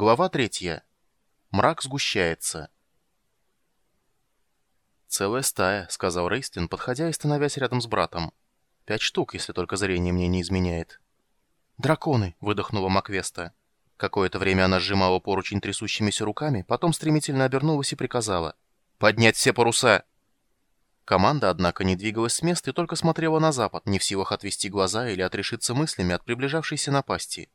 Глава третья. Мрак сгущается. «Целая стая», — сказал Рейстлин, подходя и становясь рядом с братом. «Пять штук, если только зрение мне не изменяет». «Драконы!» — выдохнула Маквеста. Какое-то время она сжимала поручень трясущимися руками, потом стремительно обернулась и приказала. «Поднять все паруса!» Команда, однако, не двигалась с места и только смотрела на запад, не в силах отвести глаза или отрешиться мыслями от приближавшейся напасти.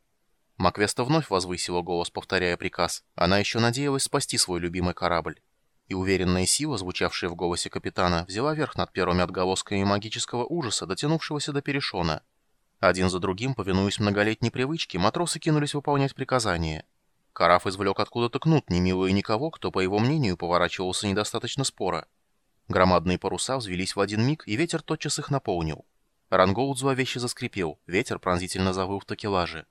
Маквеста вновь возвысила голос, повторяя приказ. Она еще надеялась спасти свой любимый корабль. И уверенная сила, звучавшая в голосе капитана, взяла верх над первыми отголосками магического ужаса, дотянувшегося до перешона. Один за другим, повинуясь многолетней привычке, матросы кинулись выполнять приказания. Караф извлек откуда-то кнут, не милуя никого, кто, по его мнению, поворачивался недостаточно споро. Громадные паруса взвелись в один миг, и ветер тотчас их наполнил. Рангоут зловеще заскрипел, ветер пронзительно завыл в такелаже.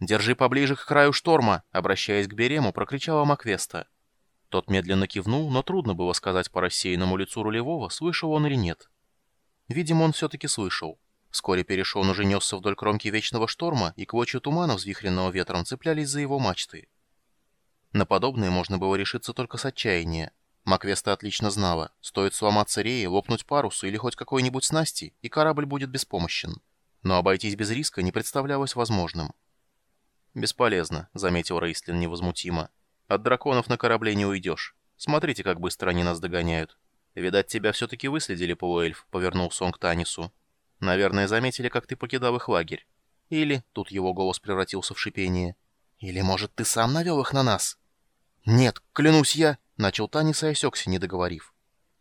«Держи поближе к краю шторма!» — обращаясь к Берему, прокричала Маквеста. Тот медленно кивнул, но трудно было сказать по рассеянному лицу рулевого, слышал он или нет. Видимо, он все-таки слышал. Вскоре перешел уже несся вдоль кромки вечного шторма, и клочья тумана, взвихренного ветром, цеплялись за его мачты. На подобное можно было решиться только с отчаяния. Маквеста отлично знала, стоит сломаться реи, лопнуть парусу или хоть какой-нибудь снасти, и корабль будет беспомощен. Но обойтись без риска не представлялось возможным. «Бесполезно», — заметил Рейстлин невозмутимо. «От драконов на корабле не уйдешь. Смотрите, как быстро они нас догоняют. Видать, тебя все-таки выследили, полуэльф», — повернулся он к Танису. «Наверное, заметили, как ты покидал их лагерь. Или...» — тут его голос превратился в шипение. «Или, может, ты сам навел их на нас?» «Нет, клянусь я...» — начал Танис и осекся, не договорив.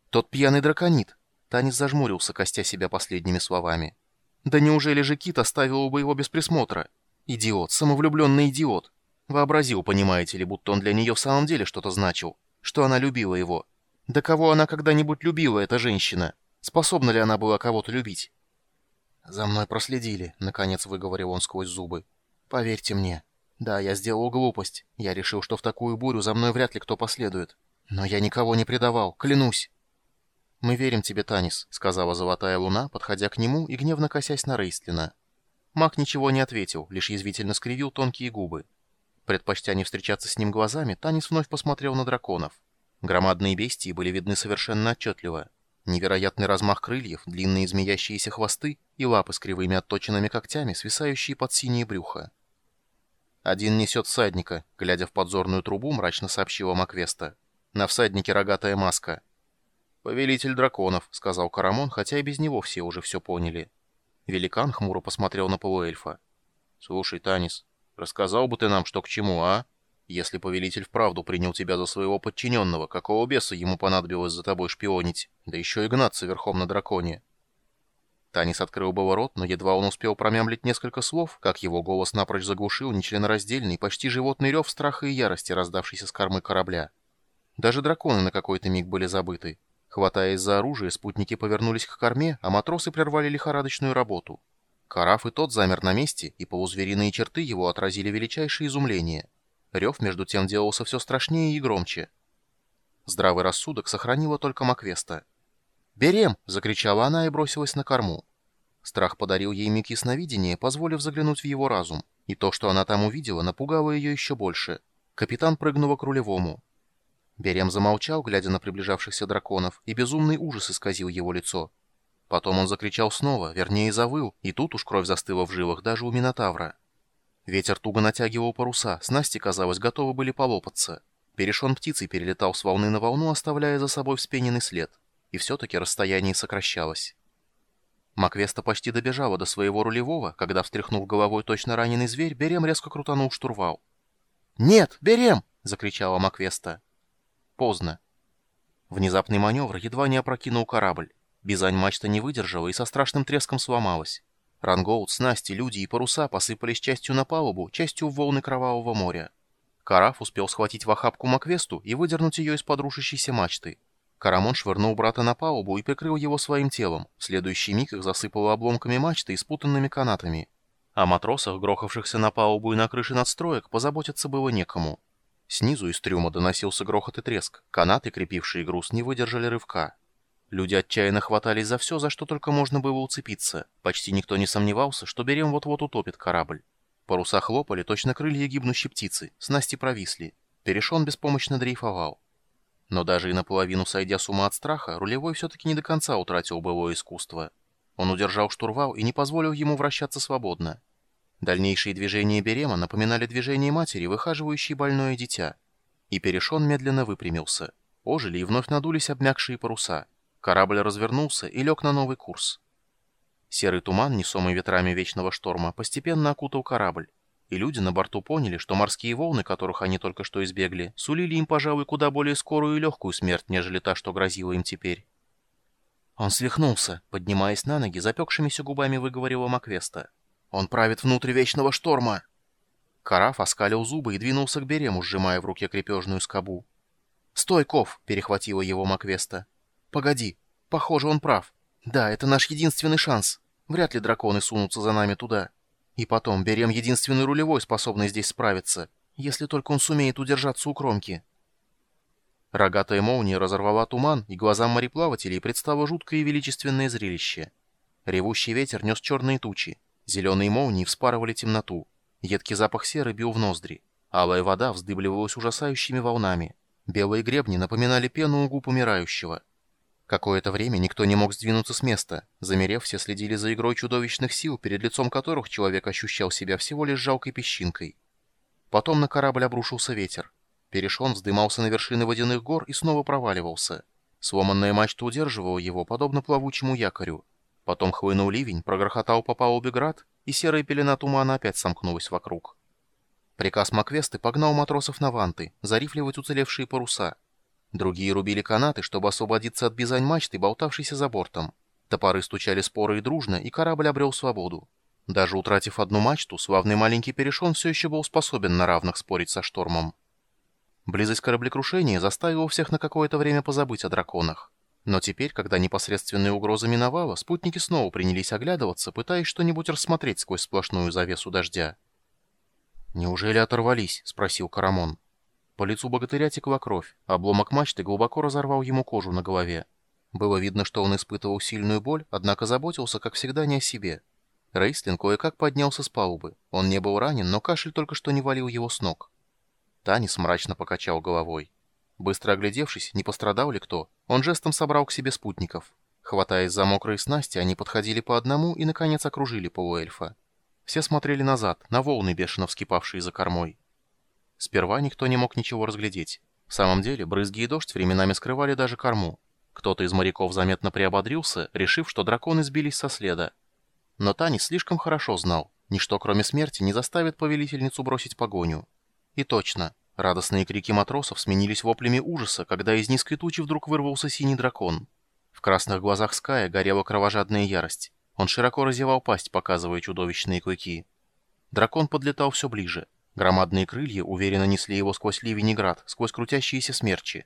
«Тот пьяный драконит...» Танис зажмурился, костя себя последними словами. «Да неужели же Кит оставил бы его без присмотра?» Идиот, самовлюбленный идиот. Вообразил, понимаете ли, будто он для нее в самом деле что-то значил. Что она любила его. Да кого она когда-нибудь любила, эта женщина? Способна ли она была кого-то любить? «За мной проследили», — наконец выговорил он сквозь зубы. «Поверьте мне. Да, я сделал глупость. Я решил, что в такую бурю за мной вряд ли кто последует. Но я никого не предавал, клянусь». «Мы верим тебе, Танис», — сказала Золотая Луна, подходя к нему и гневно косясь на Рейстлина. Маг ничего не ответил, лишь язвительно скривил тонкие губы. Предпочтя не встречаться с ним глазами, Танис вновь посмотрел на драконов. Громадные бестии были видны совершенно отчетливо. Невероятный размах крыльев, длинные змеящиеся хвосты и лапы с кривыми отточенными когтями, свисающие под синие брюха. «Один несет всадника», — глядя в подзорную трубу, мрачно сообщила Маквеста. «На всаднике рогатая маска». «Повелитель драконов», — сказал Карамон, хотя и без него все уже все поняли. Великан хмуро посмотрел на полуэльфа. «Слушай, Танис, рассказал бы ты нам, что к чему, а? Если повелитель вправду принял тебя за своего подчиненного, какого беса ему понадобилось за тобой шпионить, да еще и гнаться верхом на драконе?» Танис открыл было рот, но едва он успел промямлить несколько слов, как его голос напрочь заглушил нечленораздельный, почти животный рев страха и ярости, раздавшийся с кормы корабля. Даже драконы на какой-то миг были забыты. Хватаясь за оружие, спутники повернулись к корме, а матросы прервали лихорадочную работу. Караф и тот замер на месте, и полузвериные черты его отразили величайшее изумление. Рев между тем делался все страшнее и громче. Здравый рассудок сохранила только Маквеста. «Берем!» — закричала она и бросилась на корму. Страх подарил ей миг ясновидения, позволив заглянуть в его разум, и то, что она там увидела, напугало ее еще больше. Капитан прыгнула к рулевому. Берем замолчал, глядя на приближавшихся драконов, и безумный ужас исказил его лицо. Потом он закричал снова, вернее завыл, и тут уж кровь застыла в жилах даже у Минотавра. Ветер туго натягивал паруса, снасти, казалось, готовы были полопаться. Перешон птицей перелетал с волны на волну, оставляя за собой вспененный след. И все-таки расстояние сокращалось. Маквеста почти добежала до своего рулевого, когда, встряхнув головой точно раненый зверь, Берем резко крутанул штурвал. «Нет, Берем!» — закричала Маквеста. Поздно. Внезапный маневр едва не опрокинул корабль. Бизань мачта не выдержала и со страшным треском сломалась. Рангоут, снасти, люди и паруса посыпались частью на палубу, частью в волны Кровавого моря. Караф успел схватить в охапку Маквесту и выдернуть ее из-под рушащейся мачты. Карамон швырнул брата на палубу и прикрыл его своим телом. В следующий миг их засыпало обломками мачты и спутанными канатами. О матросах, грохавшихся на палубу и на крыше надстроек, позаботиться было некому. Снизу из трюма доносился грохот и треск. Канаты, крепившие груз, не выдержали рывка. Люди отчаянно хватались за все, за что только можно было уцепиться. Почти никто не сомневался, что Берем вот-вот утопит корабль. Паруса хлопали, точно крылья гибнущей птицы, снасти провисли. Перешон беспомощно дрейфовал. Но даже и наполовину сойдя с ума от страха, рулевой все-таки не до конца утратил былое искусство. Он удержал штурвал и не позволил ему вращаться свободно. Дальнейшие движения Берема напоминали движение матери, выхаживающей больное дитя. И Перешон медленно выпрямился. Ожили и вновь надулись обмякшие паруса. Корабль развернулся и лег на новый курс. Серый туман, несомый ветрами вечного шторма, постепенно окутал корабль, и люди на борту поняли, что морские волны, которых они только что избегли, сулили им, пожалуй, куда более скорую и легкую смерть, нежели та, что грозила им теперь. Он свихнулся, поднимаясь на ноги, запекшимися губами выговорила Маквеста. «Он правит внутрь вечного шторма!» Караф оскалил зубы и двинулся к Берему, сжимая в руке крепежную скобу. «Стой, Ков!» — перехватила его Маквеста. «Погоди, похоже, он прав. Да, это наш единственный шанс». Вряд ли драконы сунутся за нами туда. И потом, берем единственный рулевой, способный здесь справиться, если только он сумеет удержаться у кромки. Рогатая молния разорвала туман, и глазам мореплавателей предстало жуткое и величественное зрелище. Ревущий ветер нес черные тучи, зеленые молнии вспарывали темноту, едкий запах серы бил в ноздри, алая вода вздыбливалась ужасающими волнами, белые гребни напоминали пену у губ умирающего — Какое-то время никто не мог сдвинуться с места. Замерев, все следили за игрой чудовищных сил, перед лицом которых человек ощущал себя всего лишь жалкой песчинкой. Потом на корабль обрушился ветер. Перешон вздымался на вершины водяных гор и снова проваливался. Сломанная мачта удерживала его, подобно плавучему якорю. Потом хлынул ливень, прогрохотал по палубе град, и серая пелена тумана опять сомкнулась вокруг. Приказ Маквесты погнал матросов на ванты, зарифливать уцелевшие паруса — Другие рубили канаты, чтобы освободиться от бизань мачты, болтавшейся за бортом. Топоры стучали споры и дружно, и корабль обрел свободу. Даже утратив одну мачту, славный маленький перешон все еще был способен на равных спорить со штормом. Близость кораблекрушения заставила всех на какое-то время позабыть о драконах. Но теперь, когда непосредственная угроза миновала, спутники снова принялись оглядываться, пытаясь что-нибудь рассмотреть сквозь сплошную завесу дождя. «Неужели оторвались?» — спросил Карамон. По лицу богатыря текла кровь, обломок мачты глубоко разорвал ему кожу на голове. Было видно, что он испытывал сильную боль, однако заботился, как всегда, не о себе. Рейстлин кое-как поднялся с палубы. Он не был ранен, но кашель только что не валил его с ног. Танис мрачно покачал головой. Быстро оглядевшись, не пострадал ли кто, он жестом собрал к себе спутников. Хватаясь за мокрые снасти, они подходили по одному и, наконец, окружили полуэльфа. Все смотрели назад, на волны, бешено вскипавшие за кормой. Сперва никто не мог ничего разглядеть. В самом деле, брызги и дождь временами скрывали даже корму. Кто-то из моряков заметно приободрился, решив, что драконы сбились со следа. Но Танис слишком хорошо знал, ничто кроме смерти не заставит повелительницу бросить погоню. И точно, радостные крики матросов сменились воплями ужаса, когда из низкой тучи вдруг вырвался синий дракон. В красных глазах Ская горела кровожадная ярость. Он широко разевал пасть, показывая чудовищные клыки. Дракон подлетал все ближе. Громадные крылья уверенно несли его сквозь ливень и град, сквозь крутящиеся смерчи.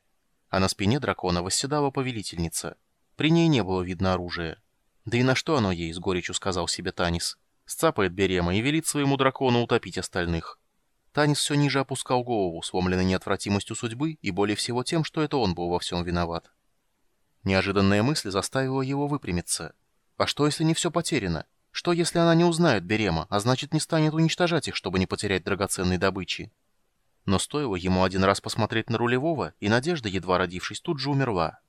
А на спине дракона восседала повелительница. При ней не было видно оружия. Да и на что оно ей, с горечью сказал себе Танис. Сцапает Берема и велит своему дракону утопить остальных. Танис все ниже опускал голову, сломленный неотвратимостью судьбы и более всего тем, что это он был во всем виноват. Неожиданная мысль заставила его выпрямиться. А что, если не все потеряно? Что, если она не узнает Берема, а значит не станет уничтожать их, чтобы не потерять драгоценной добычи? Но стоило ему один раз посмотреть на рулевого, и надежда, едва родившись, тут же умерла.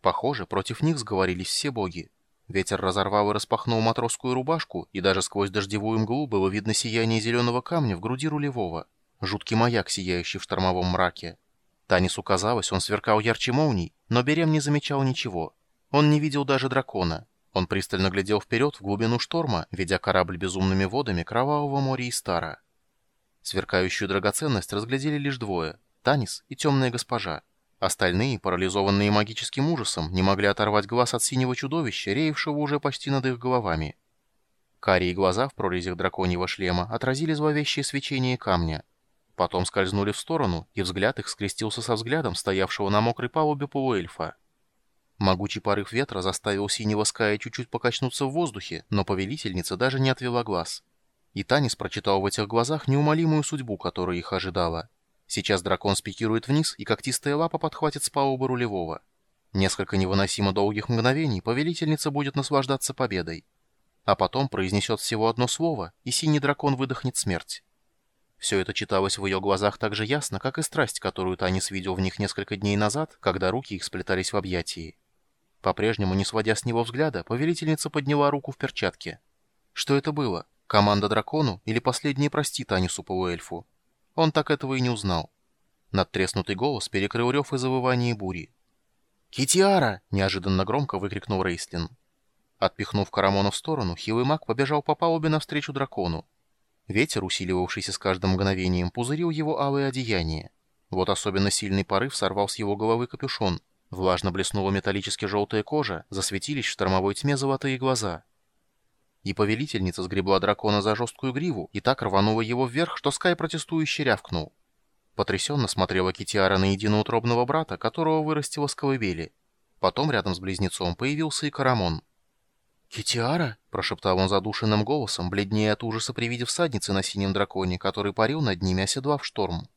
Похоже, против них сговорились все боги. Ветер разорвал и распахнул матросскую рубашку, и даже сквозь дождевую мглу было видно сияние зеленого камня в груди рулевого. Жуткий маяк, сияющий в штормовом мраке. Танису казалось, он сверкал ярче молний, но Берем не замечал ничего. Он не видел даже дракона. Он пристально глядел вперед в глубину шторма, ведя корабль безумными водами кровавого моря и стара. Сверкающую драгоценность разглядели лишь двое — Танис и темная госпожа. Остальные, парализованные магическим ужасом, не могли оторвать глаз от синего чудовища, реевшего уже почти над их головами. Карие глаза в прорезях драконьего шлема отразили зловещее свечение камня. Потом скользнули в сторону, и взгляд их скрестился со взглядом стоявшего на мокрой палубе полуэльфа. Могучий порыв ветра заставил синего Ская чуть-чуть покачнуться в воздухе, но повелительница даже не отвела глаз. И Танис прочитал в этих глазах неумолимую судьбу, которая их ожидала. Сейчас дракон спикирует вниз, и когтистая лапа подхватит с палубы рулевого. Несколько невыносимо долгих мгновений повелительница будет наслаждаться победой. а потом произнесет всего одно слово, и синий дракон выдохнет смерть. Все это читалось в ее глазах так же ясно, как и страсть, которую Танис видел в них несколько дней назад, когда руки их сплетались в объятии. По-прежнему, не сводя с него взгляда, повелительница подняла руку в перчатке. Что это было? Команда дракону или последнее прости Танису полуэльфу? Он так этого и не узнал. Надтреснутый голос перекрыл рев и завывание бури. «Китиара!» — неожиданно громко выкрикнул Рейслин. Отпихнув Карамона в сторону, хилый маг побежал по палубе навстречу дракону. Ветер, усиливавшийся с каждым мгновением, пузырил его алые одеяния. Вот особенно сильный порыв сорвал с его головы капюшон. Влажно блеснула металлически желтая кожа, засветились в штормовой тьме золотые глаза. И повелительница сгребла дракона за жесткую гриву и так рванула его вверх, что Скай протестующе рявкнул. Потрясенно смотрела Китиара на единоутробного брата, которого вырастила с. Потом рядом с близнецом появился и Карамон. «Китиара?» — прошептал он задушенным голосом, бледнее от ужаса при виде всадницы на синем драконе, который парил над ними, оседлав шторм.